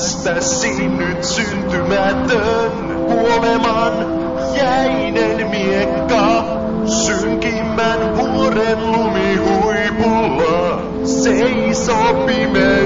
tästä sinnyt syntymätön kuoleman jäinen miekka. Synkimmän vuoren lumihuipulla seisoo pimeä.